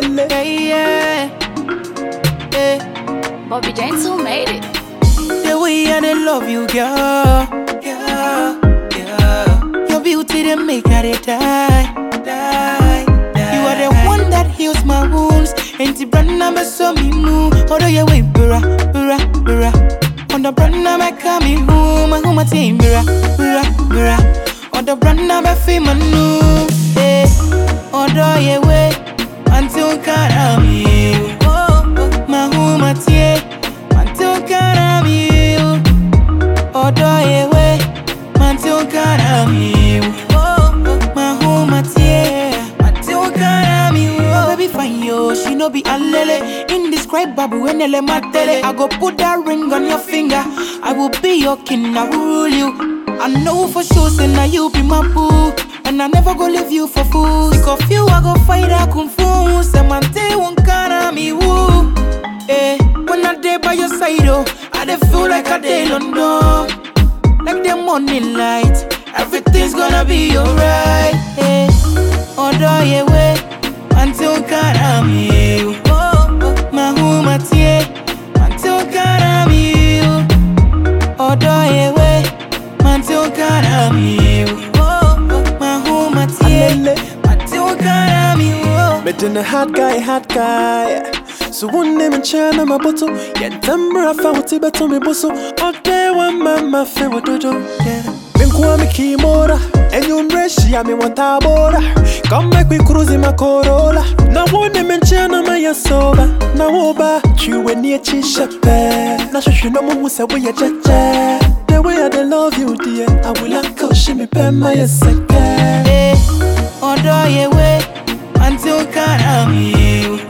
Lele. Yeah, yeah. yeah. Bobby James who made it. The and they love you, girl. Your beauty they make her die, die, die. You are the one that heals my wounds. Ain't the brand number so me new. Although you wait, bra, bra, bra. On the brand number coming home, I home my team, bra, bra, bra. On the brand number feel my new. Eh, although you wait. Oh, oh, oh, she no be alele. Indescribable when ele ma tele. I go put that ring on your finger. I will be your king, I will rule you. I know for sure, say now you be my boo. And I never go leave you for fools. Side, oh, I dey feel like I dey London. Like the morning light, everything's gonna be alright. Eh, ọ̀dọ̀ yewe, until kára mi o. Oh, máa hu máa tiẹ̀, until kára mi o. Ọ̀dọ̀ yewe, until máa hu máa tiẹ̀, Alele. until kára mi o. Medin a hot guy, hot guy. So one name and china my bottle. Yeah, tambra fa wuti beto me boso. Okay, one mama fe wa dojo. Yeah. Minkwa mi kimora. And you mreshi ya mi watabora. Come make we cruise in my Corolla. Na one name and china my yasoba. Na woba. Chiwe ni chisha pe. Na shushu no mu se we ya cheche. The way I love you, dear. I will not go shimmy pe my yeseke. Eh, ọ̀dọ̀ yewe until kára mi o.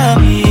love you,